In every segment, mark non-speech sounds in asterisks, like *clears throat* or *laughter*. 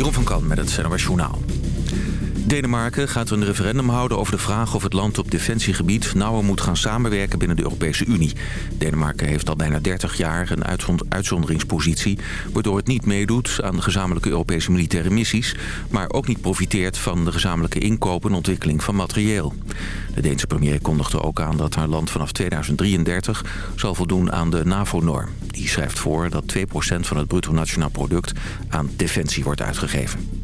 Jeroen van Kan met het NOS Journaal. Denemarken gaat een referendum houden over de vraag of het land op defensiegebied nauwer moet gaan samenwerken binnen de Europese Unie. Denemarken heeft al bijna 30 jaar een uitzonderingspositie, waardoor het niet meedoet aan de gezamenlijke Europese militaire missies, maar ook niet profiteert van de gezamenlijke inkopen en ontwikkeling van materieel. De Deense premier kondigde ook aan dat haar land vanaf 2033 zal voldoen aan de NAVO-norm. Die schrijft voor dat 2% van het bruto nationaal product aan defensie wordt uitgegeven.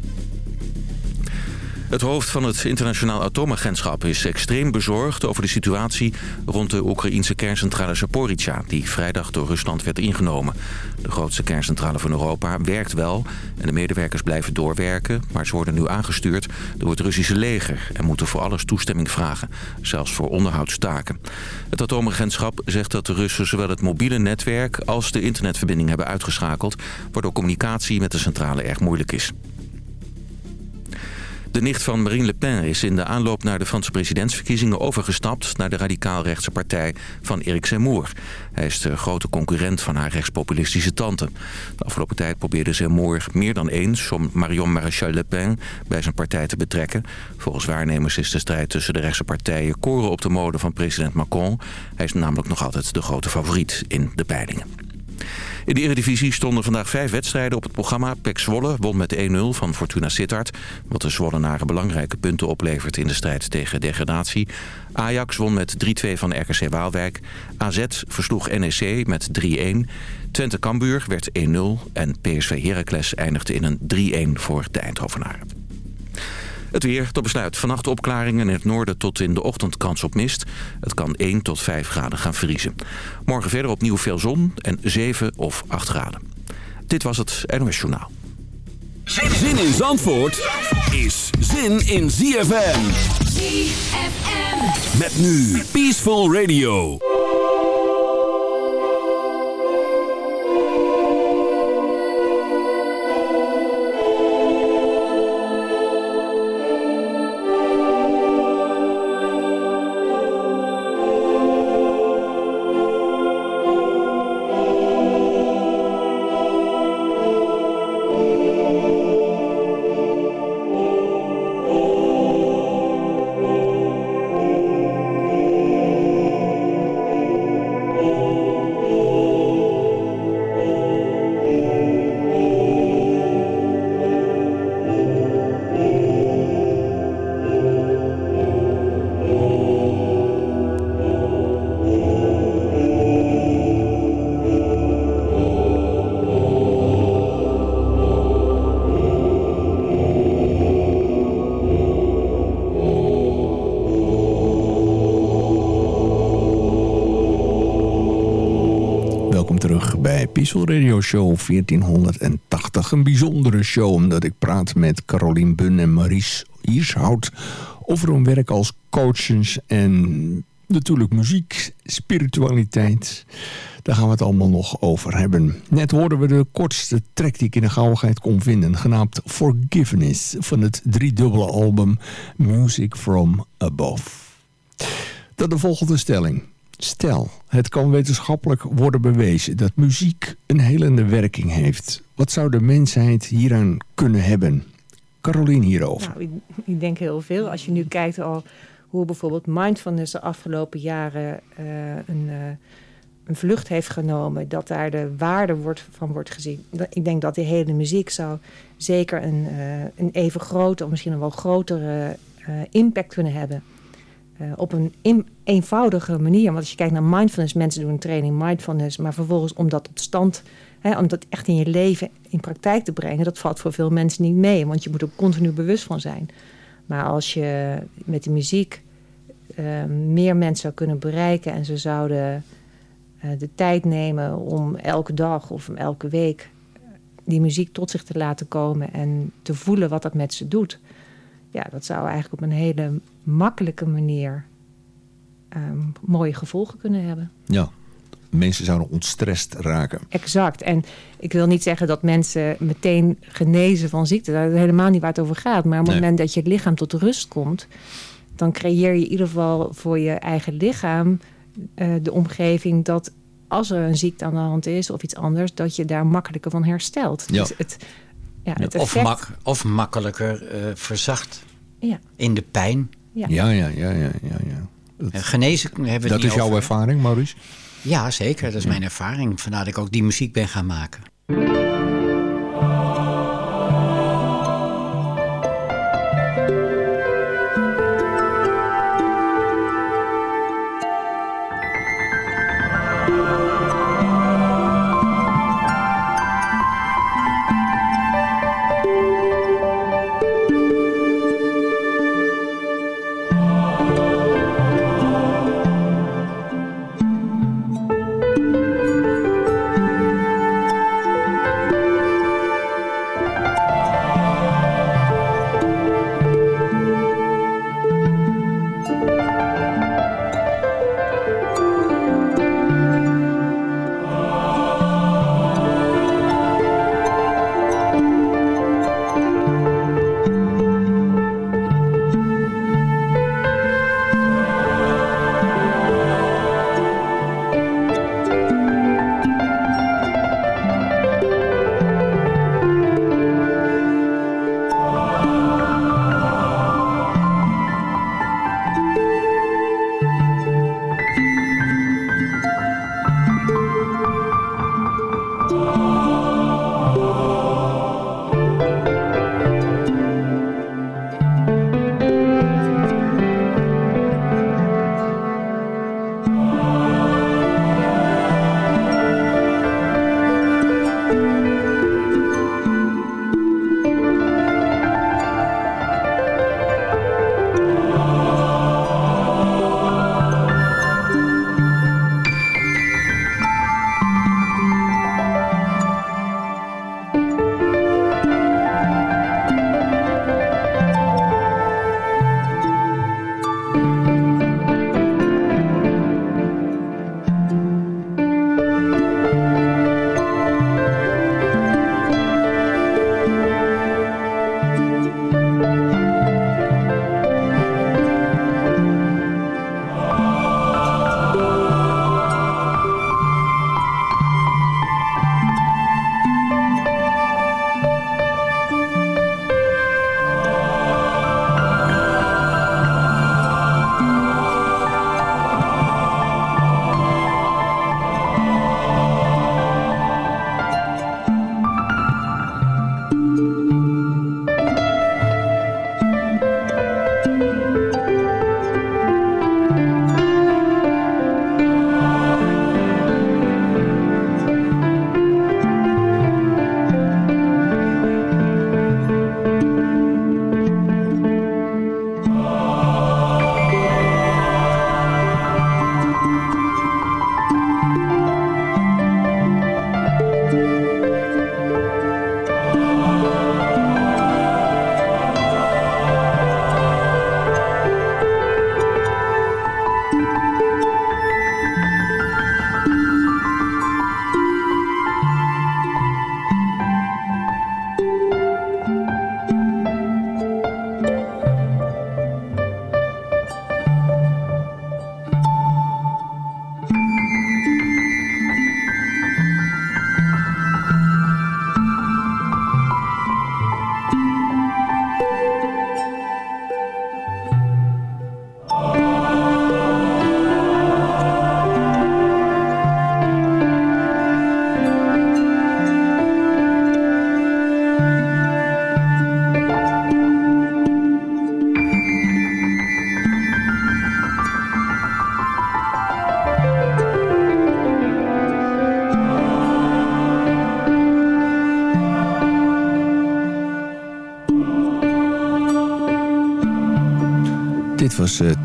Het hoofd van het internationaal atoomagentschap is extreem bezorgd over de situatie rond de Oekraïense kerncentrale Zaporizhia, die vrijdag door Rusland werd ingenomen. De grootste kerncentrale van Europa werkt wel en de medewerkers blijven doorwerken, maar ze worden nu aangestuurd door het Russische leger en moeten voor alles toestemming vragen, zelfs voor onderhoudstaken. Het atoomagentschap zegt dat de Russen zowel het mobiele netwerk als de internetverbinding hebben uitgeschakeld, waardoor communicatie met de centrale erg moeilijk is. De nicht van Marine Le Pen is in de aanloop naar de Franse presidentsverkiezingen overgestapt naar de radicaal-rechtse partij van Eric Zemmour. Hij is de grote concurrent van haar rechtspopulistische tante. De afgelopen tijd probeerde Zemmour meer dan eens om Marion Maréchal Le Pen bij zijn partij te betrekken. Volgens waarnemers is de strijd tussen de rechtse partijen koren op de mode van president Macron. Hij is namelijk nog altijd de grote favoriet in de peilingen. In de Eredivisie stonden vandaag vijf wedstrijden op het programma. PEC Zwolle won met 1-0 van Fortuna Sittard. Wat de Zwollenaren belangrijke punten oplevert in de strijd tegen degradatie. Ajax won met 3-2 van RKC Waalwijk. AZ versloeg NEC met 3-1. Twente Cambuur werd 1-0. En PSV Heracles eindigde in een 3-1 voor de Eindhovenaren. Het weer tot besluit. Vannacht opklaringen in het noorden tot in de ochtend kans op mist. Het kan 1 tot 5 graden gaan vriezen. Morgen verder opnieuw veel zon en 7 of 8 graden. Dit was het NOS Journaal. Zin in Zandvoort is zin in ZFM. ZFM. Met nu Peaceful Radio. Peaceful Radio Show 1480. Een bijzondere show omdat ik praat met Carolien Bun en Maries Iershout... over hun werk als coaches en natuurlijk muziek, spiritualiteit. Daar gaan we het allemaal nog over hebben. Net hoorden we de kortste track die ik in de gauwigheid kon vinden... genaamd Forgiveness van het driedubbele album Music From Above. Dan de volgende stelling. Stel, het kan wetenschappelijk worden bewezen dat muziek een helende werking heeft. Wat zou de mensheid hieraan kunnen hebben? Carolien hierover. Nou, ik, ik denk heel veel. Als je nu kijkt al hoe bijvoorbeeld mindfulness de afgelopen jaren uh, een, uh, een vlucht heeft genomen, dat daar de waarde wordt, van wordt gezien. Ik denk dat die hele muziek zou zeker een, uh, een even grote, of misschien een wel grotere impact kunnen hebben. Uh, op een eenvoudige manier. Want als je kijkt naar mindfulness, mensen doen een training mindfulness, maar vervolgens om dat tot stand, hè, om dat echt in je leven in praktijk te brengen, dat valt voor veel mensen niet mee. Want je moet er continu bewust van zijn. Maar als je met de muziek uh, meer mensen zou kunnen bereiken en ze zouden uh, de tijd nemen om elke dag of elke week die muziek tot zich te laten komen en te voelen wat dat met ze doet. Ja, dat zou eigenlijk op een hele makkelijke manier um, mooie gevolgen kunnen hebben. Ja, mensen zouden ontstrest raken. Exact. En ik wil niet zeggen dat mensen meteen genezen van ziekte. Dat is helemaal niet waar het over gaat. Maar op het nee. moment dat je het lichaam tot rust komt... dan creëer je in ieder geval voor je eigen lichaam uh, de omgeving... dat als er een ziekte aan de hand is of iets anders... dat je daar makkelijker van herstelt. Ja. Dus het, Ja, het Of, effect, mak of makkelijker eh, verzacht ja, in de pijn. Ja. Ja, ja, ja, ja, ja. Eh, Genezen hebben we Dat niet is jouw over. ervaring, Maurice? Ja, zeker. Dat is mijn ervaring. Vandaar dat ik ook die muziek ben gaan maken.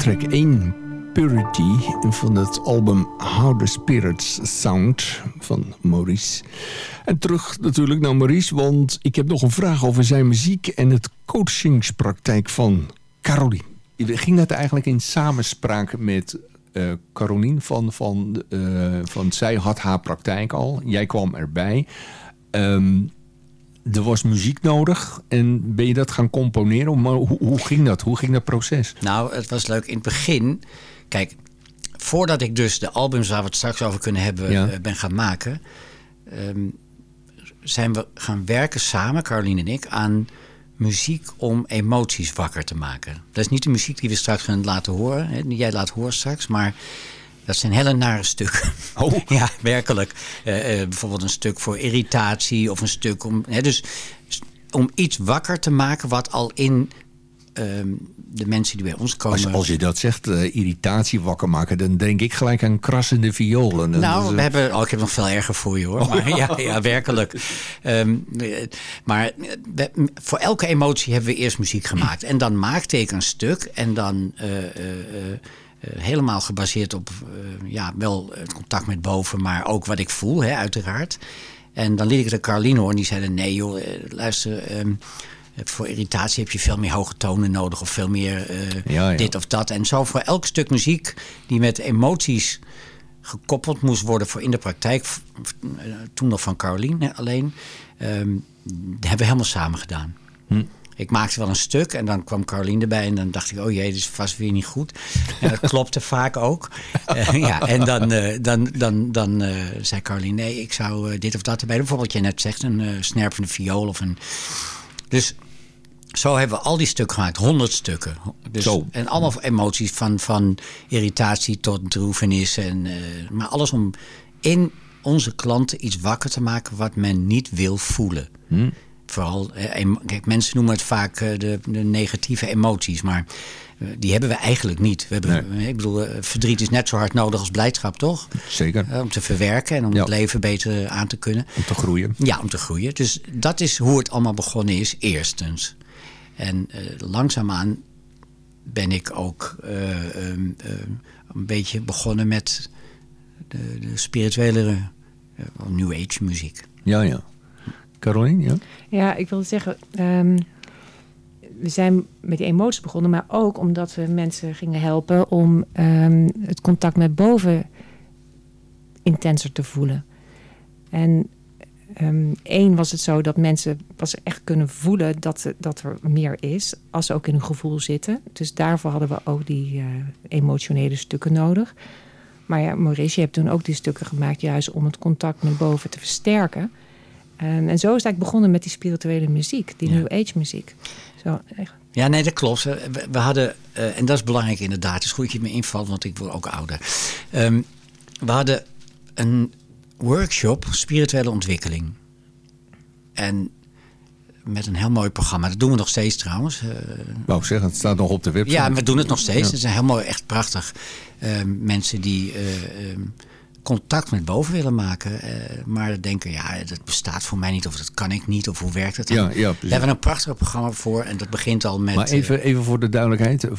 Track 1, Purity, van het album How the Spirits Sound van Maurice. En terug natuurlijk naar Maurice, want ik heb nog een vraag over zijn muziek en het coachingspraktijk van Caroline. Ging dat eigenlijk in samenspraak met eh Caroline van, van, eh, van zij had haar praktijk al, jij kwam erbij. Ehm, er was muziek nodig en ben je dat gaan componeren? Maar hoe, hoe ging dat? Hoe ging dat proces? Nou, het was leuk in het begin. Kijk, voordat ik dus de albums waar we het straks over kunnen hebben Ja. eh, ben gaan maken, ehm, zijn we gaan werken samen, Caroline en ik, aan muziek om emoties wakker te maken. Dat is niet de muziek die we straks gaan laten horen, hè, die jij laat horen straks, maar dat zijn hele nare stukken. Oh. *laughs* ja, werkelijk. Eh, eh, bijvoorbeeld een stuk voor irritatie of een stuk om. Hè, dus om iets wakker te maken wat al in ehm, de mensen die bij ons komen. Als, als je dat zegt, eh, irritatie wakker maken, dan denk ik gelijk aan krassende violen. En Nou, we hebben. Oh, ik heb nog veel erger voor je hoor. Maar, *laughs* ja, ja, werkelijk. Ehm, eh, maar we- voor elke emotie hebben we eerst muziek gemaakt. En dan maakte ik een stuk. En dan helemaal gebaseerd op eh, ja, wel het contact met boven, maar ook wat ik voel, hè, uiteraard. En dan liet ik het aan Caroline horen. En die zeiden: Nee, joh, eh, luister. ehm, voor irritatie heb je veel meer hoge tonen nodig. Of veel meer eh, Ja, ja. dit of dat. En zo voor elk stuk muziek die met emoties gekoppeld moest worden voor in de praktijk. eh, Toen nog van Caroline alleen. ehm, hebben we helemaal samen gedaan. Hm. Ik maakte wel een stuk en dan kwam Caroline erbij. En dan dacht ik, oh jee, dit is vast weer niet goed. En dat klopte *laughs* vaak ook. Eh, ja, en dan, eh, dan, dan, dan eh, zei Caroline, nee, ik zou dit of dat erbij doen. Bijvoorbeeld wat je net zegt, een snerpende viool of een... Dus zo hebben we al die stukken gemaakt, honderd stukken. Dus, Zo. En allemaal emoties van, van irritatie tot droevenis. En, maar alles om in onze klanten iets wakker te maken wat men niet wil voelen. Vooral, kijk, mensen noemen het vaak eh, de, de negatieve emoties, maar eh, die hebben we eigenlijk niet. We hebben, eh, Ik bedoel, verdriet is net zo hard nodig als blijdschap, toch? Zeker, om te verwerken en om Ja. het leven beter aan te kunnen. om te groeien. Ja, om te groeien. Dus dat is hoe het allemaal begonnen is, eerstens. En eh, langzaamaan ben ik ook eh, ehm, ehm, een beetje begonnen met de, de spirituele New Age muziek. Ja, ja. Caroline, ja? Ja, ik wilde zeggen, ehm, we zijn met die emoties begonnen, maar ook omdat we mensen gingen helpen om ehm, het contact met boven intenser te voelen. En ehm, één was het zo dat mensen pas echt kunnen voelen dat, dat er meer is, als ze ook in hun gevoel zitten. Dus daarvoor hadden we ook die eh, emotionele stukken nodig. Maar ja, Maurice, je hebt toen ook die stukken gemaakt juist om het contact met boven te versterken. En, en zo is het eigenlijk begonnen met die spirituele muziek, die Ja. New Age muziek. Zo, echt. Ja, nee, dat klopt. We, we hadden, eh, en dat is belangrijk inderdaad, het is goed dat je me invalt, want ik word ook ouder. Ehm, we hadden een workshop spirituele ontwikkeling. En met een heel mooi programma. Dat doen we nog steeds trouwens. Eh, Wou ik zeggen, het staat nog op de website. ja, we doen het nog steeds. Ja. Het is heel mooi, echt prachtig. Ehm, mensen die eh, ehm, contact met boven willen maken. eh, maar denken, ja, dat bestaat voor mij niet. Of dat kan ik niet. Of hoe werkt het dan? Ja, ja, Daar precies. hebben we een prachtig programma voor. En dat begint al met... Maar even, even voor de duidelijkheid. eh,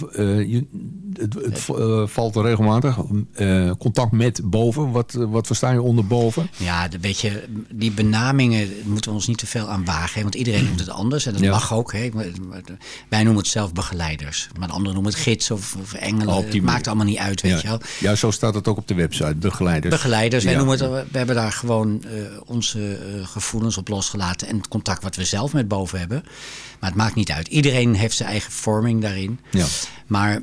je, het het eh, valt regelmatig. eh, contact met boven. Wat, eh, wat versta je onder boven? Ja, de, weet je, die benamingen moeten we ons niet te veel aan wagen. Hè? Want iedereen noemt het anders. En dat Ja. mag ook. Hè? Wij noemen het zelf begeleiders. Maar de anderen noemen het gids of, of engelen. Oh, het maakt allemaal niet uit, weet je wel. Ja, zo staat het ook op de website. Begeleiders. Begeleiders. Wij Ja. noemen het, we hebben daar gewoon eh, onze eh, gevoelens op losgelaten. En het contact wat we zelf met boven hebben. Maar het maakt niet uit. Iedereen heeft zijn eigen vorming daarin. Ja. Maar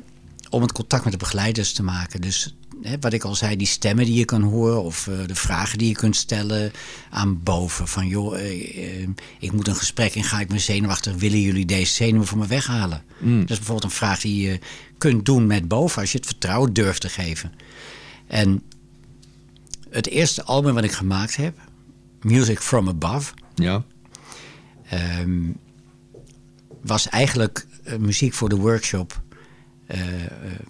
om het contact met de begeleiders te maken. Dus hè, wat ik al zei, die stemmen die je kan horen. Of eh, de vragen die je kunt stellen aan boven. Van joh, ik moet een gesprek in. Ga ik me zenuwachtig? Willen jullie deze zenuwen voor me weghalen? Dat is bijvoorbeeld een vraag die je kunt doen met boven. Als je het vertrouwen durft te geven. En het eerste album wat ik gemaakt heb. Music from Above. Ja. ehm, was eigenlijk eh, muziek voor de workshop eh,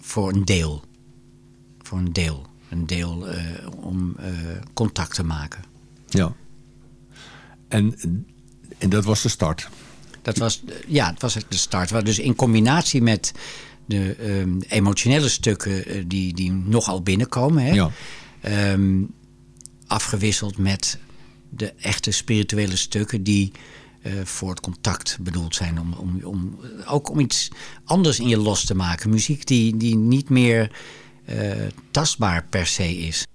voor een deel. Voor een deel. Een deel eh, om contact te maken. ja. En, en dat was de start. Dat was, ja, het was de start. Dus in combinatie met de ehm, emotionele stukken die, die nogal binnenkomen. Hè, Ja. Ehm, afgewisseld met de echte spirituele stukken die eh, voor het contact bedoeld zijn. Om, om, om, ook om iets anders in je los te maken. Muziek die, die niet meer eh, tastbaar per se is.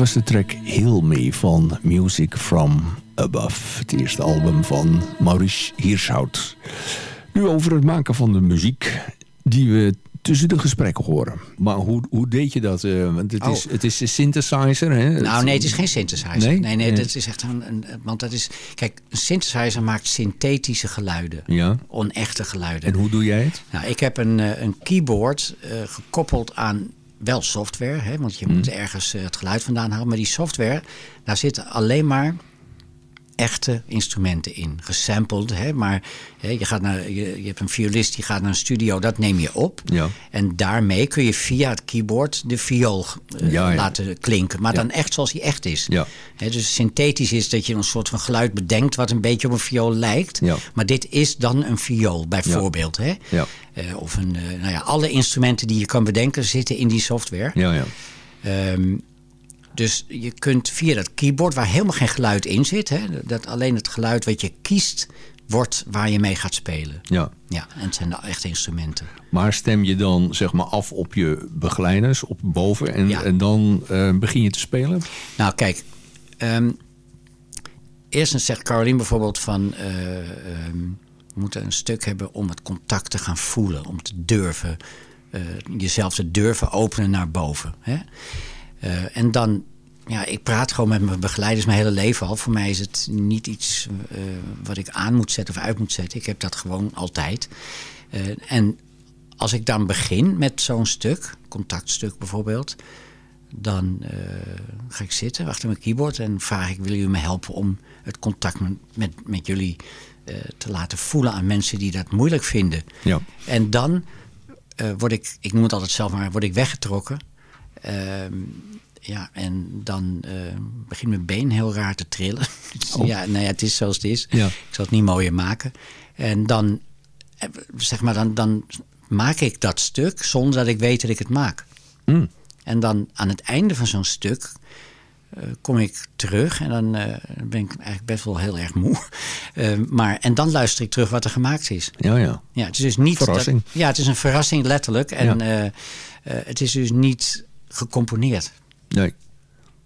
Was de track Heal Me van Music From Above. Het eerste album van Maurice Hirshout. Nu over het maken van de muziek die we tussen de gesprekken horen. Maar hoe, hoe deed je dat? Uh, want het, Oh. is, het is een synthesizer, hè? Nou, nee, het is geen synthesizer. Nee? Nee, nee, Nee. dat is echt een, een. Want dat is. Kijk, een synthesizer maakt synthetische geluiden. Ja. Onechte geluiden. En hoe doe jij het? Nou, ik heb een, eh, een keyboard eh, gekoppeld aan wel software. Hè, want je moet ergens eh, het geluid vandaan halen. Maar die software, daar zitten alleen maar echte instrumenten in. Gesampled, hè, maar hè, je, gaat naar, je, je hebt een violist die gaat naar een studio, dat neem je op. Ja. En daarmee kun je via het keyboard de viool eh, Ja, ja. laten klinken. Maar dan echt zoals hij echt is. Ja. Hè, dus synthetisch is dat je een soort van geluid bedenkt wat een beetje op een viool lijkt. Ja. Maar dit is dan een viool bijvoorbeeld. Hè? Ja. Eh, of een, eh, nou ja, alle instrumenten die je kan bedenken zitten in die software. Ja, ja. Ehm, dus je kunt via dat keyboard, waar helemaal geen geluid in zit, hè, dat alleen het geluid wat je kiest, wordt waar je mee gaat spelen. ja. Ja, en het zijn de echte instrumenten. Maar stem je dan zeg maar af op je begeleiders, op boven... en, Ja. en dan eh, begin je te spelen? Nou, kijk. ehm, eerst zegt Caroline bijvoorbeeld van... ehm, we moeten een stuk hebben om het contact te gaan voelen. Om te durven, eh, jezelf te durven openen naar boven. Hè? Eh, en dan, ja, ik praat gewoon met mijn begeleiders mijn hele leven al. Voor mij is het niet iets eh, wat ik aan moet zetten of uit moet zetten. Ik heb dat gewoon altijd. Eh, en als ik dan begin met zo'n stuk, contactstuk bijvoorbeeld... dan ga ik zitten achter mijn keyboard en vraag ik... willen jullie me helpen om het contact met, met, met jullie te laten voelen... aan mensen die dat moeilijk vinden. Ja. En dan word ik, ik noem het altijd zelf maar, word ik weggetrokken. Ehm, ja, en dan eh, begint mijn been heel raar te trillen. *laughs* Ja, nou ja, het is zoals het is. Ja. Ik zal het niet mooier maken. En dan, eh, zeg maar, dan, dan maak ik dat stuk zonder dat ik weet dat ik het maak. Mm. En dan aan het einde van zo'n stuk eh, kom ik terug en dan ben ik eigenlijk best wel heel erg moe. *laughs* Maar, en dan luister ik terug wat er gemaakt is. Ja, ja. Ja, het is dus niet. Verrassing. dat- ja, het is een verrassing letterlijk. En Ja. het is dus niet gecomponeerd. Nee.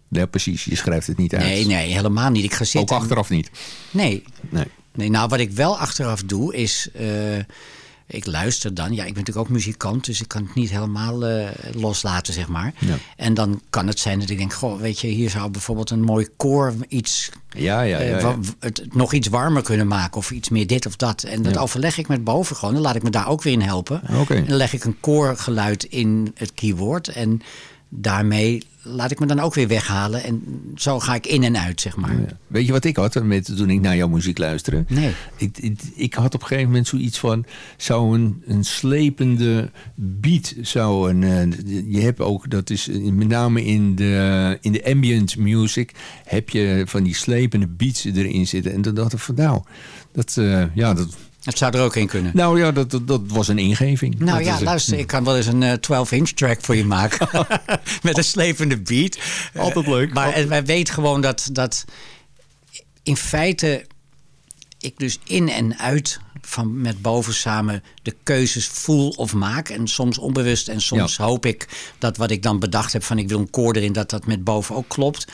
Ja, precies. Je schrijft het niet uit. Nee, nee, helemaal niet. Ik ga Ook zitten. en- achteraf niet. Nee. Nee. nee. Nou, wat ik wel achteraf doe is. eh, ik luister dan. Ja, ik ben natuurlijk ook muzikant, dus ik kan het niet helemaal eh, loslaten, zeg maar. Ja. En dan kan het zijn dat ik denk: Goh, weet je, hier zou bijvoorbeeld een mooi koor iets. Ja, ja, eh, ja. het nog iets warmer kunnen maken of iets meer dit of dat. En dat overleg ik met boven gewoon. Dan laat ik me daar ook weer in helpen. Oké. En dan leg ik een koorgeluid in het keyboard. En daarmee laat ik me dan ook weer weghalen. En zo ga ik in en uit, zeg maar. Ja. Weet je wat ik had met, toen ik naar jouw muziek luisterde? Nee. Ik, ik, ik had op een gegeven moment zoiets van... zou een, een slepende beat zou een... eh, je hebt ook, dat is eh, met name in de, in de ambient music... heb je van die slepende beats erin zitten. En toen dacht ik van nou... Dat, eh, ja, dat, Het zou er ook in kunnen. nou ja, dat, dat, dat was een ingeving. Nou Dat ja, luister, ik kan wel eens een 12-inch track voor je maken. *laughs* Met een slepende beat. Altijd leuk. Maar wij weten gewoon dat, dat in feite ik dus in en uit van met boven samen de keuzes voel of maak. En soms onbewust en soms Ja. hoop ik dat wat ik dan bedacht heb van ik wil een koor erin, dat dat met boven ook klopt.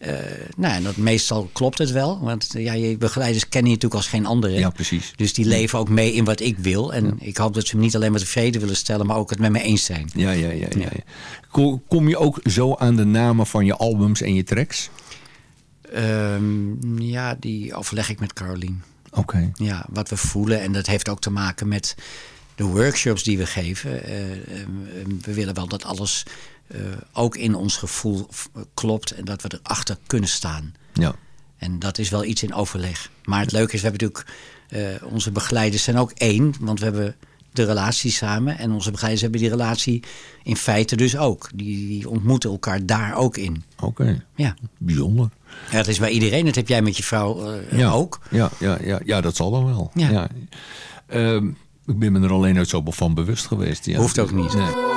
Eh, nou, en dat meestal klopt het wel. Want eh, ja, je begeleiders kennen je natuurlijk als geen andere. Ja, precies. Dus die leven ook mee in wat ik wil. En ik hoop dat ze me niet alleen maar tevreden willen stellen, maar ook het met me eens zijn. Ja, ja, ja. ja, ja. Ko- Kom je ook zo aan de namen van je albums en je tracks? Ehm, ja, die overleg ik met Caroline. Oké. Ja, wat we voelen. En dat heeft ook te maken met de workshops die we geven. Eh, ehm, we willen wel dat alles ook in ons gevoel eh, klopt. En dat we erachter kunnen staan. Ja. En dat is wel iets in overleg. Maar het leuke is, we hebben natuurlijk... eh, onze begeleiders zijn ook één. Want we hebben de relatie samen. En onze begeleiders hebben die relatie in feite dus ook. Die, die ontmoeten elkaar daar ook in. Oké. Ja. Bijzonder. ja, dat is bij iedereen. Dat heb jij met je vrouw eh, Ja. ook. Ja, ja, ja, ja, dat zal dan wel. Ja. Ehm, ik ben me er alleen nooit zo van bewust geweest. Ja. Hoeft ook niet. Nee.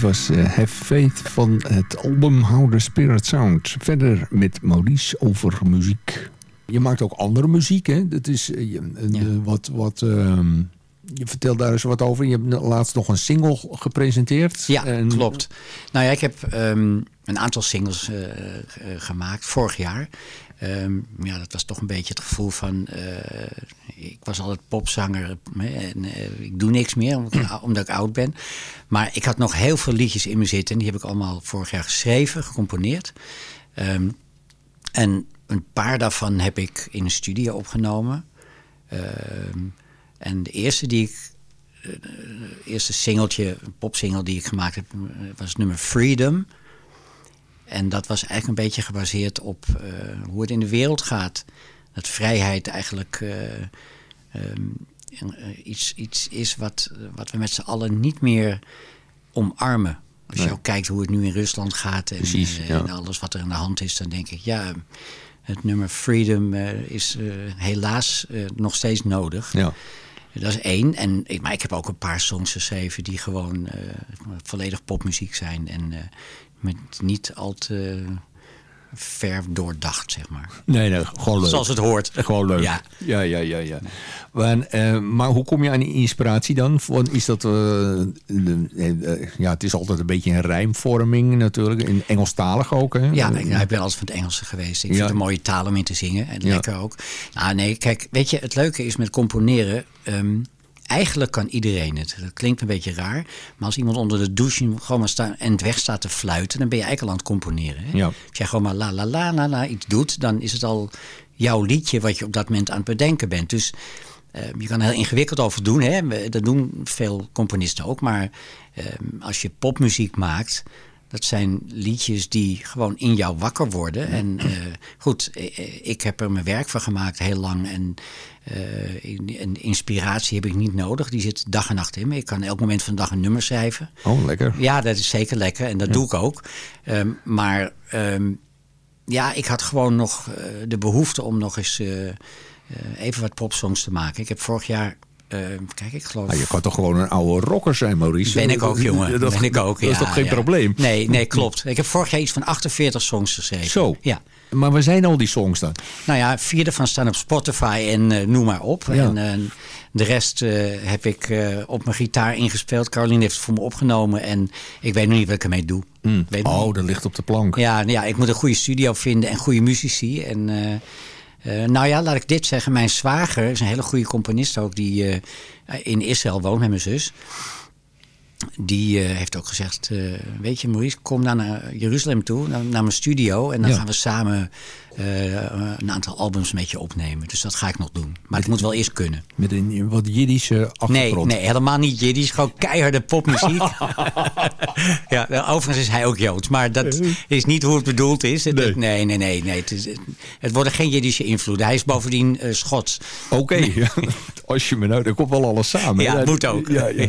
Dit was uh, Have Faith van het album How the Spirit Sound. Verder met Maurice over muziek. Je maakt ook andere muziek, hè? Dat is uh, ja. wat... wat ehm, je vertelt daar eens wat over. Je hebt laatst nog een single gepresenteerd. Ja, en... klopt. Nou ja, ik heb um, een aantal singles uh, gemaakt vorig jaar. Um, ja, dat was toch een beetje het gevoel van... Uh, ik was altijd popzanger en uh, ik doe niks meer omdat, omdat, ik oud ben. Maar ik had nog heel veel liedjes in me zitten. En die heb ik allemaal vorig jaar geschreven, gecomponeerd. Um, en een paar daarvan heb ik in een studio opgenomen. Um, en de eerste die ik... Het eerste singeltje, een popsingle die ik gemaakt heb... was het nummer Freedom... En dat was eigenlijk een beetje gebaseerd op uh, hoe het in de wereld gaat. Dat vrijheid eigenlijk uh, um, iets, iets is wat, wat we met z'n allen niet meer omarmen. Als nee. je ook kijkt hoe het nu in Rusland gaat en, Precies, ja. en, alles wat er aan de hand is, dan denk ik, ja, het nummer Freedom is helaas nog steeds nodig. Ja. Dat is één. En, ik, maar ik heb ook een paar songs geschreven die gewoon volledig popmuziek zijn. En met niet al te ver doordacht, zeg maar. Nee, nee, gewoon leuk. Zoals het hoort. Gewoon leuk. Ja, ja, ja, ja. ja. Maar, uh, maar hoe kom je aan die inspiratie dan? Is dat, uh, de, uh, ja, het is altijd een beetje een rijmvorming natuurlijk. In Engelstalig ook, hè? Ja, ik, nou, ik ben altijd van het Engelse geweest. Ik ja. vind het een mooie taal om in te zingen. En lekker ja. ook. Nou nee, kijk, weet je, het leuke is met componeren... Um, Eigenlijk kan iedereen het. Dat klinkt een beetje raar. Maar als iemand onder de douche gewoon maar staat en het weg staat te fluiten, dan ben je eigenlijk al aan het componeren. Hè? Ja. Als jij gewoon maar la la la la la iets doet, dan is het al jouw liedje wat je op dat moment aan het bedenken bent. Dus uh, je kan er heel ingewikkeld over doen. Hè? Dat doen veel componisten ook. Maar uh, als je popmuziek maakt, dat zijn liedjes die gewoon in jou wakker worden. En uh, goed, ik heb er mijn werk van gemaakt heel lang. En uh, inspiratie heb ik niet nodig. Die zit dag en nacht in me. Ik kan elk moment van de dag een nummer schrijven. Oh, lekker. Ja, dat is zeker lekker. En dat ja. doe ik ook. Um, maar um, ja, ik had gewoon nog de behoefte om nog eens even wat popsongs te maken. Ik heb vorig jaar uh, kijk, ik geloof... Ah, je kan toch gewoon een oude rocker zijn, Maurice? Ben ik ook, jongen. Dat, ben ik ook, dat ja, is toch geen ja. probleem? Nee, nee, klopt. Ik heb vorig jaar iets van 48 songs geschreven. Zo? Ja. Maar waar zijn al die songs dan? Nou ja, vier ervan staan op Spotify en uh, noem maar op. Ja. En uh, de rest uh, heb ik op mijn gitaar ingespeeld. Caroline heeft het voor me opgenomen en ik weet nog niet wat ik ermee doe. Mm. Weet oh, dat ligt op de plank. Ja, ja, ik moet een goede studio vinden en goede muzici. En Uh, nou ja, laat ik dit zeggen. Mijn zwager is een hele goede componist ook. Die uh, in Israël woont met mijn zus. Die uh, heeft ook gezegd... weet je Maurice, kom dan naar Jeruzalem toe. Naar, naar mijn studio. En dan Ja. gaan we samen een aantal albums met je opnemen. Dus dat ga ik nog doen. Maar het moet wel eerst kunnen. Met een wat Jiddische Nee, achtergrond. nee, helemaal niet Jiddisch. Gewoon keiharde popmuziek. *laughs* ja, overigens is hij ook Joods. Maar dat is niet hoe het bedoeld is. Het- Nee. nee, nee, nee. nee. Het, is, het worden geen Jiddische invloeden. Hij is bovendien eh, Schots. Oké, ja. *laughs* als je me nou, dan komt wel alles samen. Ja, moet ook. Ja, ja.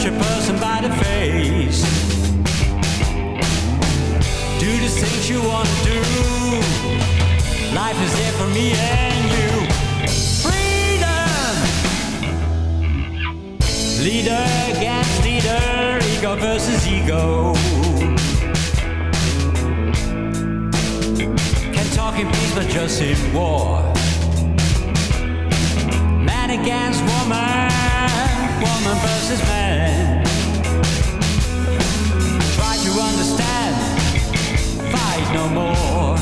judge a person by the face. Do the things you want to do. Life is there for me and you. Freedom, leader against leader, ego versus ego. Can talk in peace, but just in war. Man against woman, woman versus man. Try to understand, fight no more.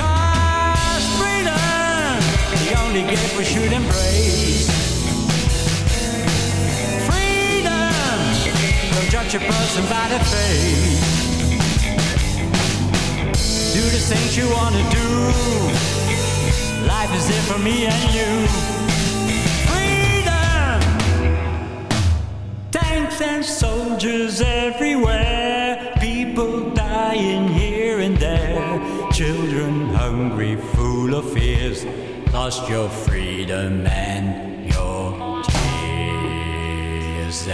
Cause freedom, the only gift we should embrace. Freedom, don't judge a person by their face. Do the things you wanna do. Life is there for me and you. Tanks and soldiers everywhere. People dying here and there. Children hungry, full of fears. Lost your freedom and your tears.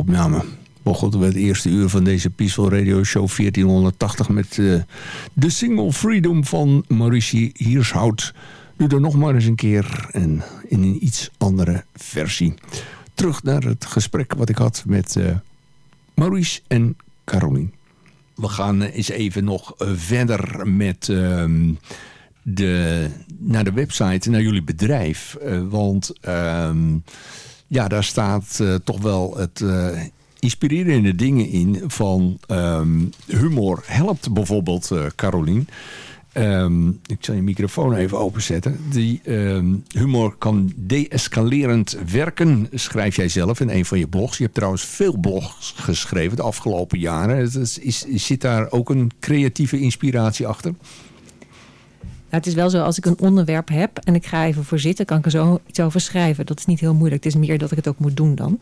Studio-opname. Begonnen we het eerste uur van deze Peaceful Radio Show 1480 met eh, de single Freedom van Mauricie Hiershout. Nu dan nog maar eens een keer en in een iets andere versie. Terug naar het gesprek wat ik had met eh, Maurice en Caroline. We gaan eh, eens even nog verder met ehm, de, naar de website, naar jullie bedrijf. Want ehm, ja, daar staat eh, toch wel het eh, inspirerende dingen in van ehm, humor. Helpt bijvoorbeeld, eh Carolien. Ehm, ik zal je microfoon even openzetten. Die ehm, humor kan deescalerend werken, schrijf jij zelf in een van je blogs. Je hebt trouwens veel blogs geschreven de afgelopen jaren. Is, is, zit daar ook een creatieve inspiratie achter? Nou, het is wel zo, als ik een onderwerp heb en ik ga even voor zitten, kan ik er zo iets over schrijven. Dat is niet heel moeilijk. Het is meer dat ik het ook moet doen dan.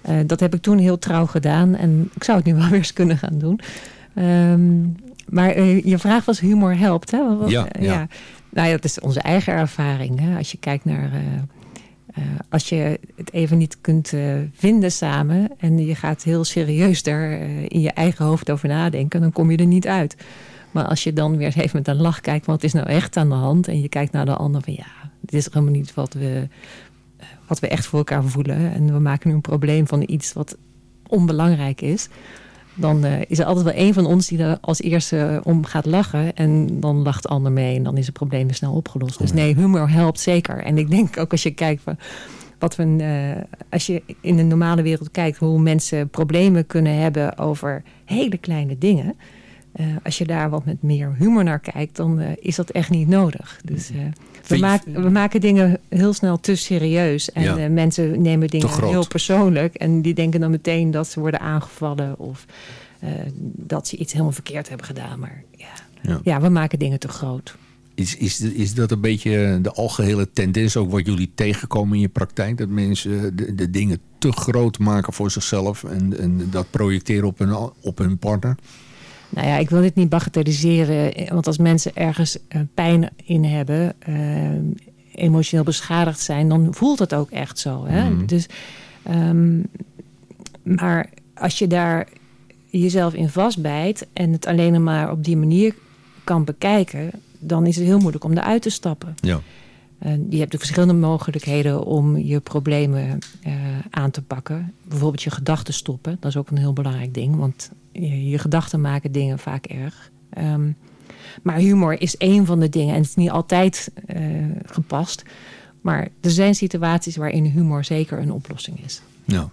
Eh, dat heb ik toen heel trouw gedaan en ik zou het nu *laughs* wel weer eens kunnen gaan doen. Ehm, maar eh, je vraag was humor helpt, hè? Wat- Ja, eh, ja. Nou ja, dat is onze eigen ervaring. Hè? Als je kijkt naar... eh, eh, als je het even niet kunt eh, vinden samen... en je gaat heel serieus daar eh, in je eigen hoofd over nadenken... dan kom je er niet uit. Maar als je dan weer even met een lach kijkt... wat is nou echt aan de hand? En je kijkt naar de ander van... ja, dit is helemaal niet wat we, eh, wat we echt voor elkaar voelen. En we maken nu een probleem van iets wat onbelangrijk is... dan eh, is er altijd wel een van ons die er als eerste om gaat lachen. En dan lacht de ander mee en dan is het probleem weer snel opgelost. Dus nee, humor helpt zeker. En ik denk ook als je kijkt van wat we, eh, als je in de normale wereld kijkt hoe mensen problemen kunnen hebben over hele kleine dingen. Eh, als je daar wat met meer humor naar kijkt, dan eh, is dat echt niet nodig. Dus eh, we, maken, we maken dingen heel snel te serieus. En Ja. mensen nemen dingen heel persoonlijk. En die denken dan meteen dat ze worden aangevallen. Of dat ze iets helemaal verkeerd hebben gedaan. Maar ja, Ja. ja. we maken dingen te groot. Is, is, is dat een beetje de algehele tendens, ook wat jullie tegenkomen in je praktijk? Dat mensen de, de dingen te groot maken voor zichzelf en, en dat projecteren op hun, op hun partner? Nou ja, ik wil dit niet bagatelliseren. eh, Want als mensen ergens eh, pijn in hebben, eh, emotioneel beschadigd zijn, dan voelt het ook echt zo. Hè? Mhm. Dus, ehm, maar als je daar jezelf in vastbijt en het alleen maar op die manier kan bekijken, dan is het heel moeilijk om eruit te stappen. Ja. En je hebt ook verschillende mogelijkheden om je problemen eh, aan te pakken. Bijvoorbeeld je gedachten stoppen. Dat is ook een heel belangrijk ding. Want je, je gedachten maken dingen vaak erg. Ehm, maar humor is één van de dingen. En het is niet altijd eh, gepast. Maar er zijn situaties waarin humor zeker een oplossing is. Ja.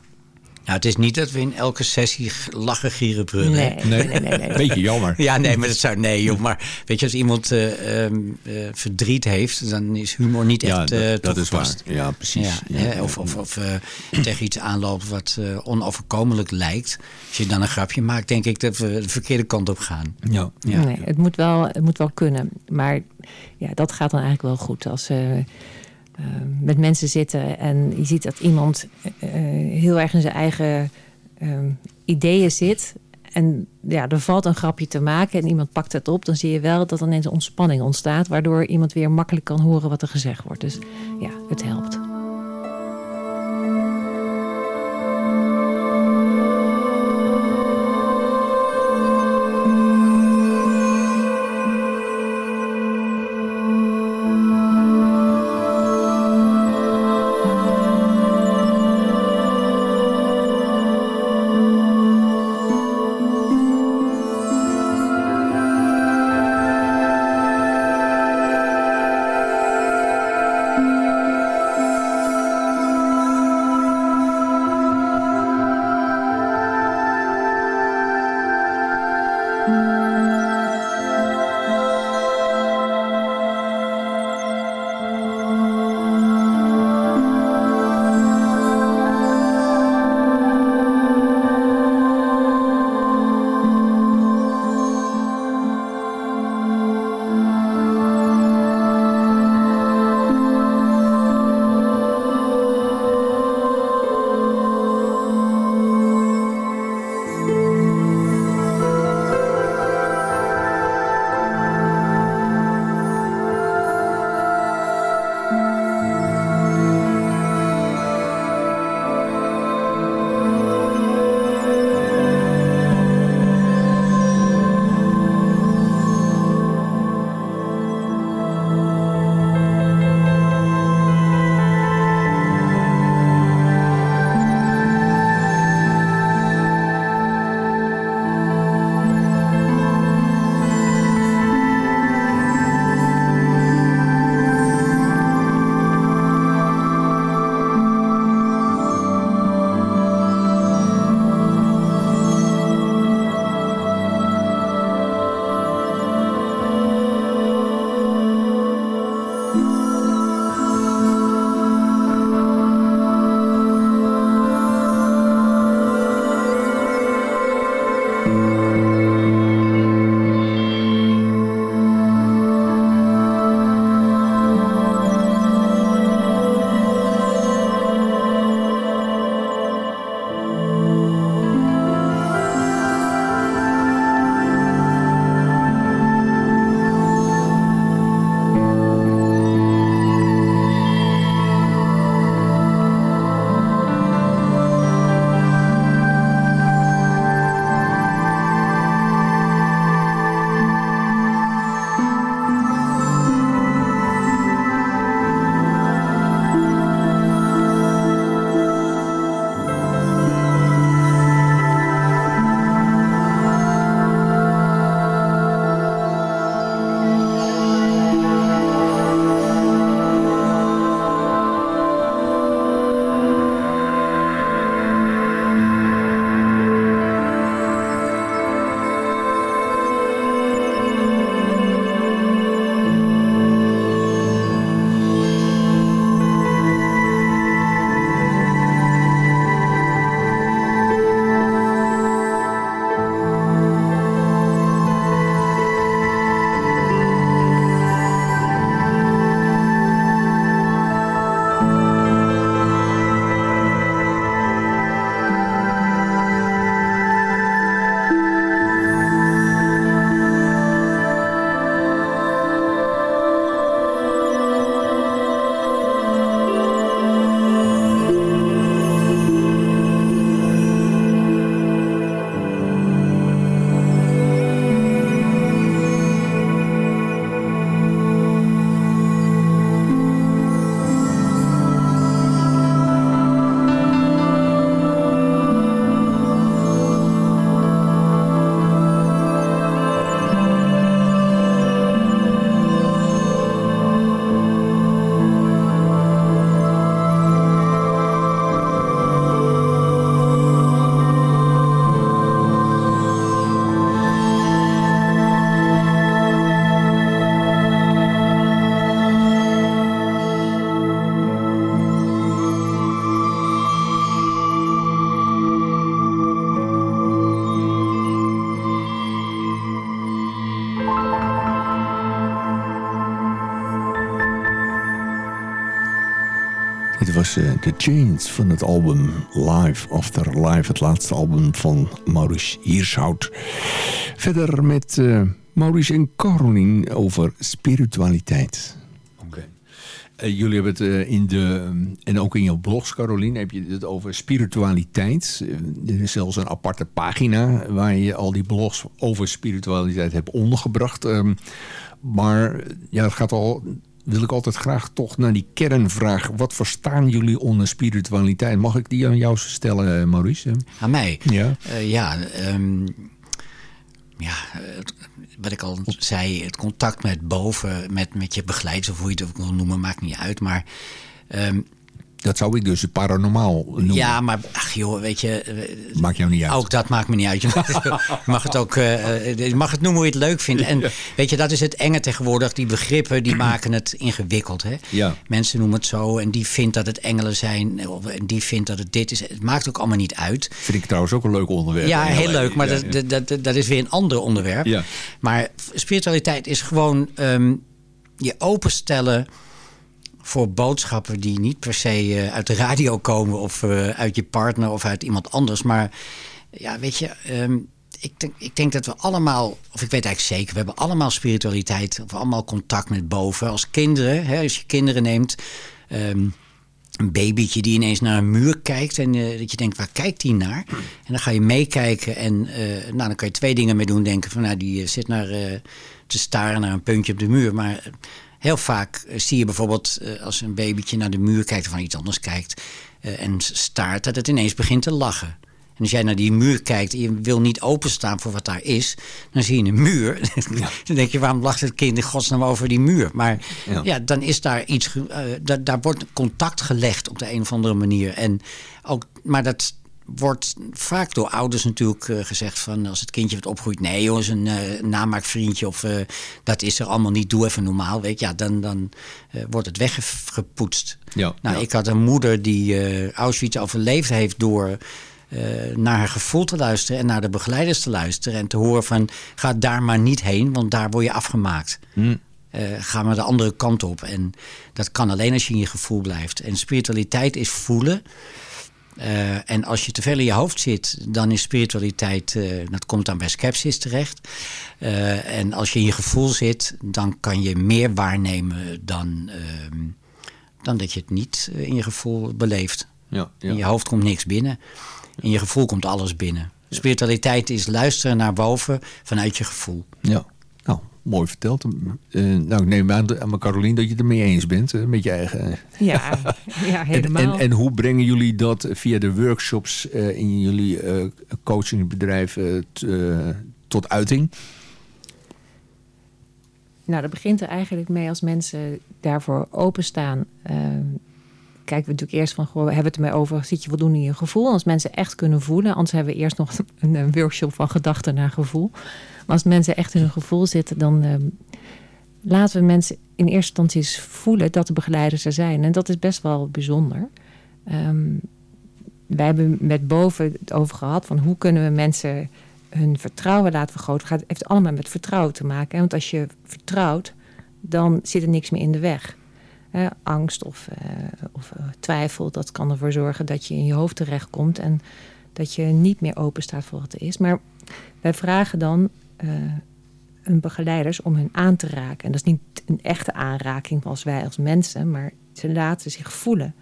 Nou, het is niet dat we in elke sessie lachen, gieren, brullen. Nee, nee, nee, nee. nee. Beetje jammer. Ja, nee, maar dat zou... Nee, joh. Maar weet je, als iemand eh, ehm, eh, verdriet heeft... dan is humor niet Ja, echt dat, eh, dat is waar. Ja, precies. Ja, hè, of of, of tegen iets aanloopt wat eh, onoverkomelijk lijkt. Als je dan een grapje maakt, denk ik dat we de verkeerde kant op gaan. ja. Ja. Nee, het moet, wel, het moet wel kunnen. Maar ja, dat gaat dan eigenlijk wel goed. Als ze eh, met mensen zitten en je ziet dat iemand eh, heel erg in zijn eigen eh, ideeën zit. En ja, er valt een grapje te maken en iemand pakt het op. Dan zie je wel dat er ineens een ontspanning ontstaat. Waardoor iemand weer makkelijk kan horen wat er gezegd wordt. Dus ja, het helpt. Uh, The Chains van het album Live After Live. Het laatste album van Maurice Hirshout. Verder met uh, Maurice en Caroline over spiritualiteit. Oké. Uh, jullie hebben het in de, en ook in jouw blogs, Caroline, heb je het over spiritualiteit. er is zelfs een aparte pagina waar je al die blogs over spiritualiteit hebt ondergebracht. Um, maar ja, het gaat al wil ik altijd graag toch naar die kernvraag. Wat verstaan jullie onder spiritualiteit? Mag ik die aan jou stellen, eh, Maurice? Aan mij? Ja. Uh, ja, um, ja wat ik al zei, het contact met boven, met, met je begeleiders, of hoe je het wil noemen, maakt niet uit. Maar um, dat zou ik dus paranormaal noemen. Ja, maar ach joh, weet je... Eh, maakt jou niet uit. Ook dat maakt me niet uit. Je mag, het ook uh, je mag het noemen hoe je het leuk vindt. En weet je, dat is het enge tegenwoordig. Die begrippen die maken het ingewikkeld. Hè? Ja. Mensen noemen het zo en die vindt dat het engelen zijn. En die vindt dat het dit is. Het maakt ook allemaal niet uit. Vind ik trouwens ook een leuk onderwerp. Ja, heel leuk. Maar dat, dat, dat, dat, is weer een ander onderwerp. Ja. Maar spiritualiteit is gewoon um, je openstellen voor boodschappen die niet per se uh, uit de radio komen of uh, uit je partner of uit iemand anders. Maar ja, weet je, um, ik, denk, ik denk dat we allemaal, of ik weet eigenlijk zeker, we hebben allemaal spiritualiteit of allemaal contact met boven. Als kinderen, hè, als je kinderen neemt. Um, een babytje die ineens naar een muur kijkt en uh, dat je denkt, waar kijkt die naar? En dan ga je meekijken en nou, dan kan je twee dingen mee doen. Denken van, nou, die zit naar, te staren naar een puntje op de muur. Maar Heel vaak eh, zie je bijvoorbeeld eh, als een babytje naar de muur kijkt of van iets anders kijkt uh, en staart, dat het ineens begint te lachen. En als jij naar die muur kijkt en je wil niet openstaan voor wat daar is, dan zie je een muur. *laughs* dan denk je, waarom lacht het kind in godsnaam over die muur? Maar ja, ja dan is daar iets, uh, daar wordt contact gelegd op de een of andere manier. En ook, maar dat, wordt vaak door ouders natuurlijk uh, gezegd van als het kindje wat opgroeit, nee jongens, een uh, namaakvriendje of uh, dat is er allemaal niet, doe even normaal, weet je, ja, dan, dan wordt het weggepoetst. Ja, nou, ja. ik had een moeder die Auschwitz overleefd heeft door naar haar gevoel te luisteren en naar de begeleiders te luisteren en te horen van ga daar maar niet heen, want daar word je afgemaakt. Hm. ga maar de andere kant op. En dat kan alleen als je in je gevoel blijft. En spiritualiteit is voelen. Uh, en als je te veel in je hoofd zit, dan is spiritualiteit, uh, dat komt dan bij skepsis terecht. Uh, en als je in je gevoel zit, dan kan je meer waarnemen dan, ehm, dan dat je het niet in je gevoel beleeft. Ja, ja. In je hoofd komt niks binnen. In je gevoel komt alles binnen. Spiritualiteit is luisteren naar boven vanuit je gevoel. Ja, mooi verteld. Uh, nou, ik neem aan, aan Caroline dat je het ermee eens bent uh, met je eigen. Ja, ja *laughs* helemaal. En, en, en, hoe brengen jullie dat via de workshops uh, in jullie coachingbedrijf tot uiting? Nou, dat begint er eigenlijk mee als mensen daarvoor openstaan. kijken we natuurlijk eerst van, goh, hebben we het ermee over, zit je voldoende in je gevoel? Als mensen echt kunnen voelen, anders hebben we eerst nog *laughs* een, een workshop van gedachten naar gevoel. Maar als mensen echt in hun gevoel zitten, dan uh, laten we mensen in eerste instantie eens voelen dat de begeleiders er zijn. En dat is best wel bijzonder. Um, wij hebben met boven het over gehad van hoe kunnen we mensen hun vertrouwen laten vergroten. Het heeft allemaal met vertrouwen te maken. Want als je vertrouwt, dan zit er niks meer in de weg. Angst of, uh, of uh, twijfel, dat kan ervoor zorgen dat je in je hoofd terechtkomt en dat je niet meer open staat voor wat er is. Maar wij vragen dan uh, hun begeleiders om hen aan te raken. En dat is niet een echte aanraking als wij als mensen, maar ze laten zich voelen.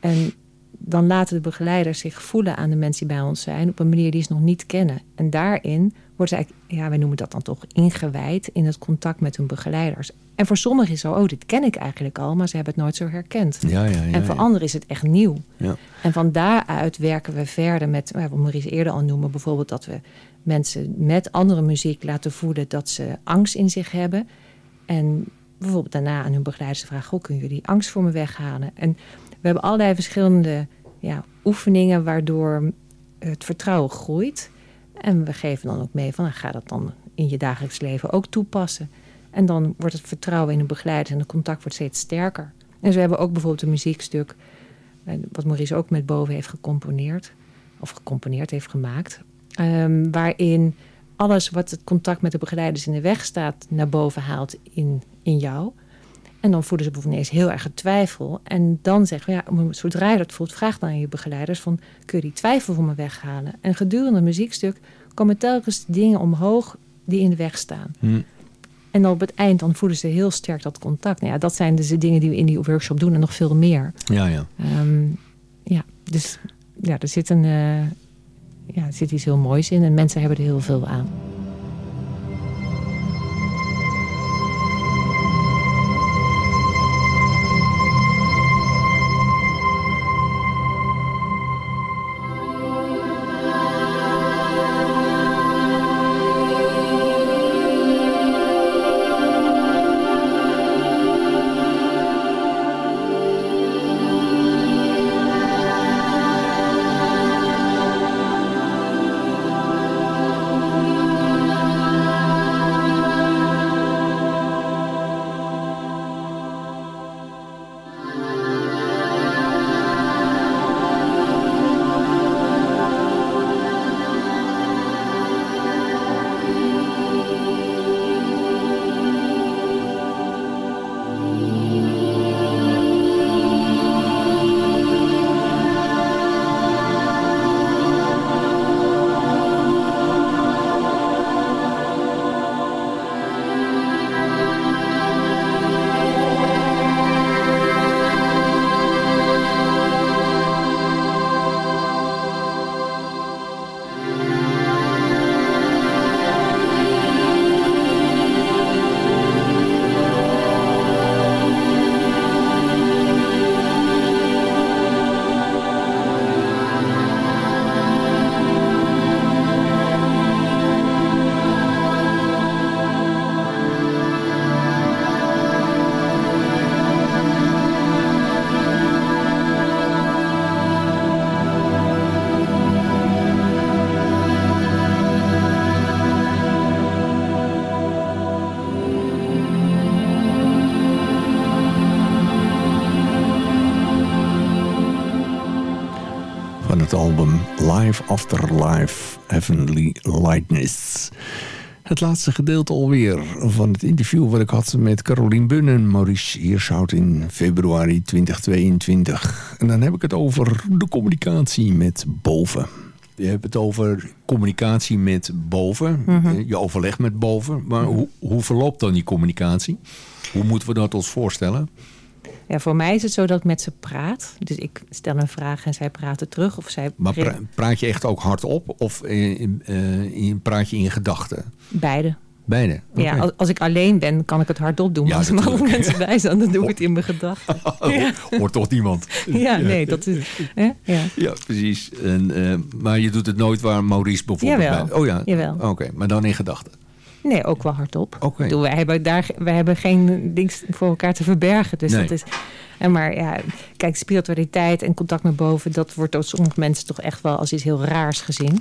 En dan laten de begeleiders zich voelen aan de mensen die bij ons zijn op een manier die ze nog niet kennen. En daarin wordt ze eigenlijk, ja, wij noemen dat dan toch ingewijd in het contact met hun begeleiders. En voor sommigen is zo, oh, dit ken ik eigenlijk al, maar ze hebben het nooit zo herkend. Ja, ja, ja, en voor anderen is het echt nieuw. Ja. En van daaruit werken we verder met, wat Maurice eerder al noemde, bijvoorbeeld dat we mensen met andere muziek laten voelen dat ze angst in zich hebben. En bijvoorbeeld daarna aan hun begeleiders vragen, goh, kunnen jullie angst voor me weghalen? En we hebben allerlei verschillende ja, oefeningen waardoor het vertrouwen groeit. En we geven dan ook mee van, ga dat dan in je dagelijks leven ook toepassen. En dan wordt het vertrouwen in de begeleider en de contact wordt steeds sterker. En zo hebben ook bijvoorbeeld een muziekstuk, wat Maurice ook met boven heeft gecomponeerd, of gecomponeerd heeft gemaakt, um, waarin alles wat het contact met de begeleiders in de weg staat naar boven haalt in, in jou. En dan voelen ze bijvoorbeeld ineens heel erg een twijfel. En dan zeggen we, ja, zodra je dat voelt, vraag dan aan je begeleiders van... kun je die twijfel voor me weghalen? En gedurende het muziekstuk komen telkens dingen omhoog die in de weg staan. Hm. En dan op het eind dan voelen ze heel sterk dat contact. Nou ja, dat zijn dus de dingen die we in die workshop doen en nog veel meer. Ja, ja. Ehm, ja, dus ja, er zit, een, eh, ja, er zit iets heel moois in en mensen hebben er heel veel aan. Album Life After Life, Heavenly Lightness. Het laatste gedeelte alweer van het interview wat ik had met Carolien Bun en Maurice Hirshout in februari 2022. En dan heb ik het over de communicatie met boven. Je hebt het over communicatie met boven. Je overlegt met boven. Maar hoe, hoe verloopt dan die communicatie? Hoe moeten we dat ons voorstellen? Ja, voor mij is het zo dat ik met ze praat. Dus ik stel een vraag en zij praten terug. Of zij Maar pra- praat je echt ook hardop of eh, in- praat je in gedachten? Beide. Beide? Ja, als, als ik alleen ben, kan ik het hardop doen. Ja, maar als er maar mensen bij zijn, dan doe ik het in mijn gedachten. *laughs* Ja. Hoort toch niemand? *laughs* Ja, nee, dat is... Hè? Ja. Ja, precies. En, eh, maar je doet het nooit waar Maurice bijvoorbeeld Jawel. bij... Oh ja? Jawel. Oké, maar dan in gedachten. Nee, ook wel hardop. Oké. Ik bedoel, Wij hebben, daar, wij hebben geen dings voor elkaar te verbergen. Dus Nee. dat is, en maar ja, kijk, spiritualiteit en contact met boven... dat wordt door sommige mensen toch echt wel als iets heel raars gezien.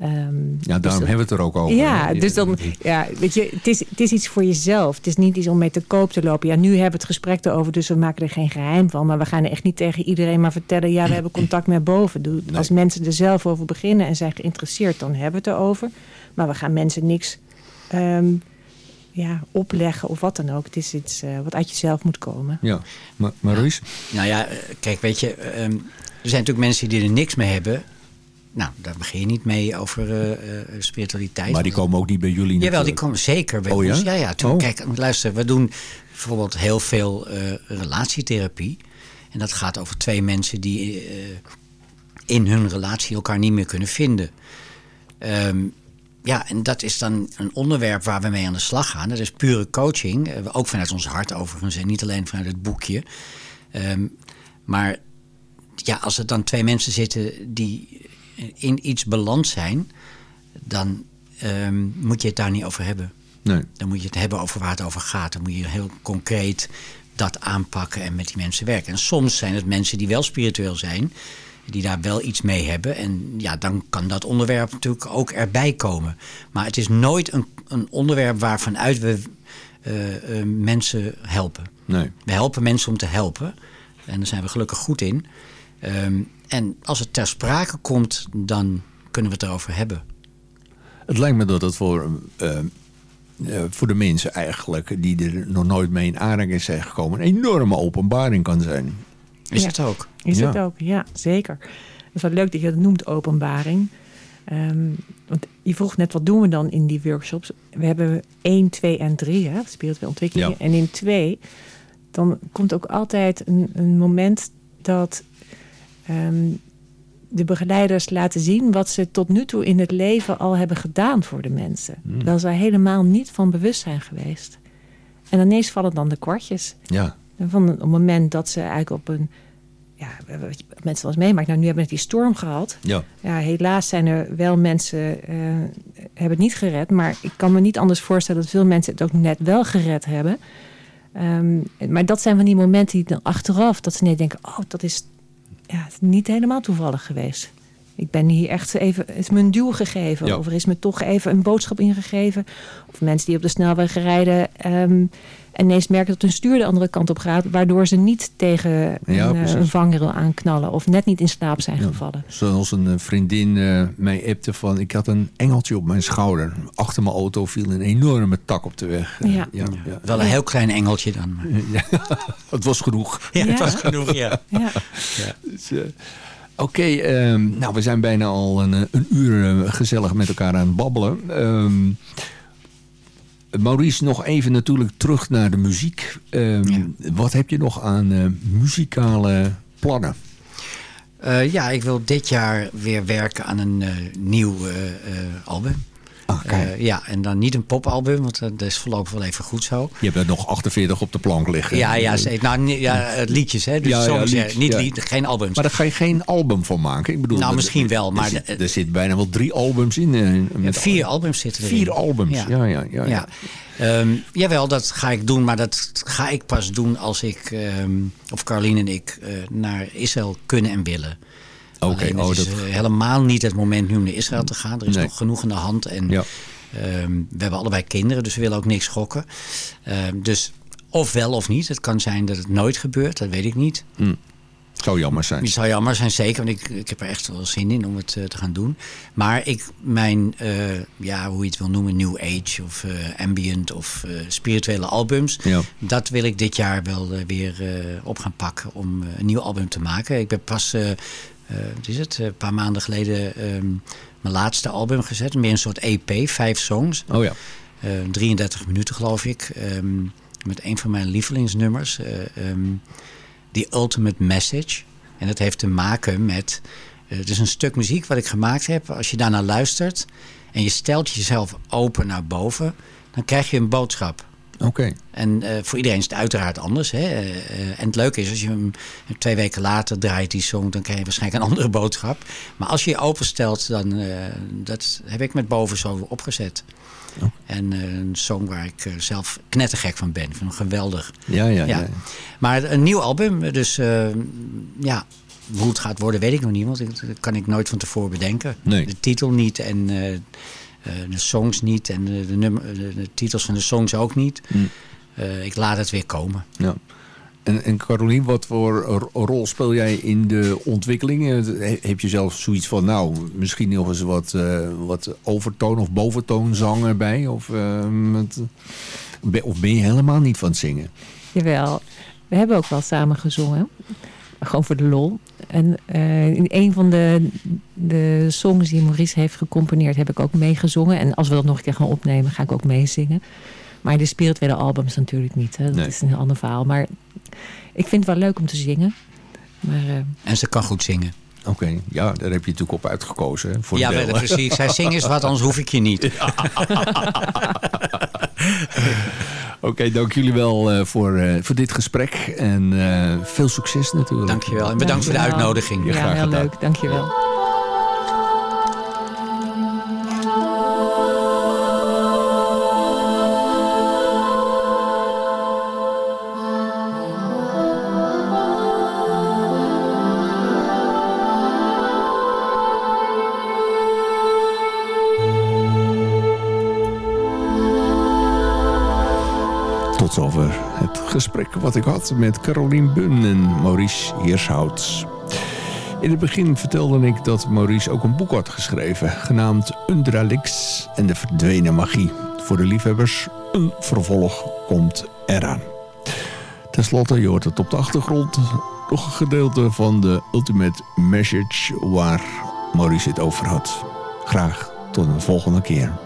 Ehm, Ja, dus daarom dat- hebben we het er ook over. Ja, hè. dus dan, ja, weet je, het is, het is iets voor jezelf. Het is niet iets om mee te koop te lopen. Ja, nu hebben we het gesprek erover, dus we maken er geen geheim van. Maar we gaan er echt niet tegen iedereen maar vertellen... ja, we hebben *clears throat* contact met boven. Nee. Als mensen er zelf over beginnen en zijn geïnteresseerd... dan hebben we het erover. Maar we gaan mensen niks ehm, ja, opleggen of wat dan ook. Het is iets eh, wat uit jezelf moet komen. Ja, maar Maurice? Nou ja, eh, kijk, weet je, ehm, er zijn natuurlijk mensen die er niks mee hebben. Nou, daar begin je niet mee over eh, eh, spiritualiteit. Maar die komen ook niet bij jullie Jawel, die natuurlijk. komen zeker bij Oh ja? ons. Ja, ja. Toen, Oh. Kijk, luister, we doen bijvoorbeeld heel veel eh, relatietherapie. En dat gaat over twee mensen die eh, in hun relatie elkaar niet meer kunnen vinden. Ehm, ja, en dat is dan een onderwerp waar we mee aan de slag gaan. Dat is pure coaching. eh, ook vanuit ons hart overigens. En niet alleen vanuit het boekje. Ehm, maar ja, als er dan twee mensen zitten die in iets beland zijn, dan ehm, moet je het daar niet over hebben. Nee. Dan moet je het hebben over waar het over gaat. Dan moet je heel concreet dat aanpakken en met die mensen werken. En soms zijn het mensen die wel spiritueel zijn, die daar wel iets mee hebben. En ja, dan kan dat onderwerp natuurlijk ook erbij komen. Maar het is nooit een, een onderwerp waarvanuit we eh, eh, mensen helpen. Nee. We helpen mensen om te helpen. En daar zijn we gelukkig goed in. Ehm, en als het ter sprake komt, dan kunnen we het erover hebben. Het lijkt me dat het voor eh, voor de mensen eigenlijk... die er nog nooit mee in aanraking zijn gekomen... een enorme openbaring kan zijn. Is Ja. het ook? Is Ja. het ook? Ja, zeker. Het is wel leuk dat je dat noemt, openbaring. Ehm, want je vroeg net, wat doen we dan in die workshops? We hebben 1, 2 en 3, hè, spirituele ontwikkeling. Ja. En in 2, dan komt ook altijd een, een moment dat ehm, de begeleiders laten zien... wat ze tot nu toe in het leven al hebben gedaan voor de mensen. Hmm. Daar ze helemaal niet van bewust zijn geweest. En ineens vallen dan de kwartjes. Ja, van het moment dat ze eigenlijk op een... Ja, wat mensen wel eens meemaakt. Nou, nu hebben we die storm gehad. ja. Ja, helaas zijn er wel mensen... eh hebben het niet gered. Maar ik kan me niet anders voorstellen... dat veel mensen het ook net wel gered hebben. Ehm, maar dat zijn van die momenten die dan achteraf... dat ze net denken... oh, dat is, ja, niet helemaal toevallig geweest. Ik ben hier echt even... is me een duw gegeven. Ja. Of er is me toch even een boodschap ingegeven. Of mensen die op de snelweg rijden... ehm, en ineens merken dat hun stuur de andere kant op gaat... waardoor ze niet tegen Ja, een, eh, precies. een vangrail aanknallen... of net niet in slaap zijn Ja. gevallen. Zoals een eh, vriendin eh, mij appte van... ik had een engeltje op mijn schouder. Achter mijn auto viel een enorme tak op de weg. Eh, Ja. ja, ja. Wel een heel klein engeltje dan. Maar. *laughs* Ja, het was genoeg. Ja, het Ja. was genoeg, ja. Ja. Dus, eh, Oké, ehm, nou we zijn bijna al een, eh, een uur eh, gezellig met elkaar aan het babbelen. Ehm, Maurice, nog even natuurlijk terug naar de muziek. Ehm, Ja. Wat heb je nog aan eh, muzikale plannen? Ja, ik wil dit jaar weer werken aan een nieuw album. Kijk. Eh, ja, en dan niet een popalbum, want eh, dat is voorlopig wel even goed zo. je hebt er nog 48 op de plank liggen. Ja, ja, zeker. Nou, ja, eh, liedjes, hè? Dus Ja, songs, niet lied, geen albums. Maar daar ga je geen album van maken. Ik bedoel, Nou, misschien wel, maar Er zit, de- er zit bijna wel drie albums in. eh, met vier albums zitten erin. Vier albums, ja, ja, ja. ja, Ja. Ehm, jawel, dat ga ik doen, maar dat ga ik pas doen als ik, ehm, of Carlien en ik, eh, naar Israël kunnen en willen. Oké, oh, het is dat- eh, helemaal niet het moment nu om naar Israël te gaan. Er is Nee. nog genoeg aan de hand. En Ja. ehm, we hebben allebei kinderen, dus we willen ook niks schokken. Ehm, dus of wel of niet. Het kan zijn dat het nooit gebeurt, dat weet ik niet. Zou jammer zijn. Het zou jammer zijn, zeker, want ik, ik heb er echt wel zin in om het eh, te gaan doen. Maar ik, mijn, eh, ja, hoe je het wil noemen, New Age of ambient of spirituele albums. Ja. Dat wil ik dit jaar wel weer op gaan pakken om een nieuw album te maken. Ik ben pas, wat is het, een paar maanden geleden ehm, mijn laatste album gezet. Meer een soort EP, vijf songs. Oh ja. Eh, 33 minuten geloof ik. ehm, met een van mijn lievelingsnummers. eh, ehm, The Ultimate Message. En dat heeft te maken met... eh, het is een stuk muziek wat ik gemaakt heb. Als je daarnaar luistert en je stelt jezelf open naar boven... dan krijg je een boodschap. Oké. En eh, voor iedereen is het uiteraard anders. Hè? Eh, eh, en het leuke is, als je hem twee weken later draait die song... dan krijg je waarschijnlijk een *laughs* andere boodschap. Maar als je je openstelt, dan... dat heb ik met boven zo opgezet. Oh. En een song waar ik zelf knettergek van ben. Ik vind hem geweldig. Ja, ja, ja. Ja. Maar een nieuw album, dus ja, hoe het gaat worden weet ik nog niet. Want dat kan ik nooit van tevoren bedenken. Nee. De titel niet en de songs niet. En de, de, nummer, de, de titels van de songs ook niet. Hm. Eh, ik laat het weer komen. Ja. En, en Carolien, wat voor ro- rol speel jij in de ontwikkeling? Eh, he- Heb je zelf zoiets van, nou, misschien nog eens wat, eh, wat overtoon of boventoon zang erbij? Of, eh, met, ben- of ben je helemaal niet van het zingen? Jawel, we hebben ook wel samen gezongen. Gewoon voor de lol. En eh, in een van de, de songs die Maurice heeft gecomponeerd, heb ik ook meegezongen. En als we dat nog een keer gaan opnemen, ga ik ook meezingen. Maar de spirituele albums natuurlijk niet. Hè. Dat Nee. is een heel ander verhaal. Maar ik vind het wel leuk om te zingen. Maar eh, En ze kan goed zingen. Oké, ja, daar heb je natuurlijk op uitgekozen. hè, Voor ja, de wel, precies. Zij zingen is wat, anders hoef ik je niet. *laughs* *laughs* Oké, dank jullie wel eh, voor, eh, voor dit gesprek. En eh, veel succes natuurlijk. Dankjewel. En bedankt voor de uitnodiging. Ja, ja, graag heel gedaan. leuk. Dankjewel. Tot zover het gesprek wat ik had met Carolien Bun en Maurice Heershout. In het begin vertelde ik dat Maurice ook een boek had geschreven... genaamd Undralix en de verdwenen magie. voor de liefhebbers. Een vervolg komt eraan. Ten slotte, je hoort het op de achtergrond. Nog een gedeelte van de Ultimate Message waar Maurice het over had. Graag tot een volgende keer.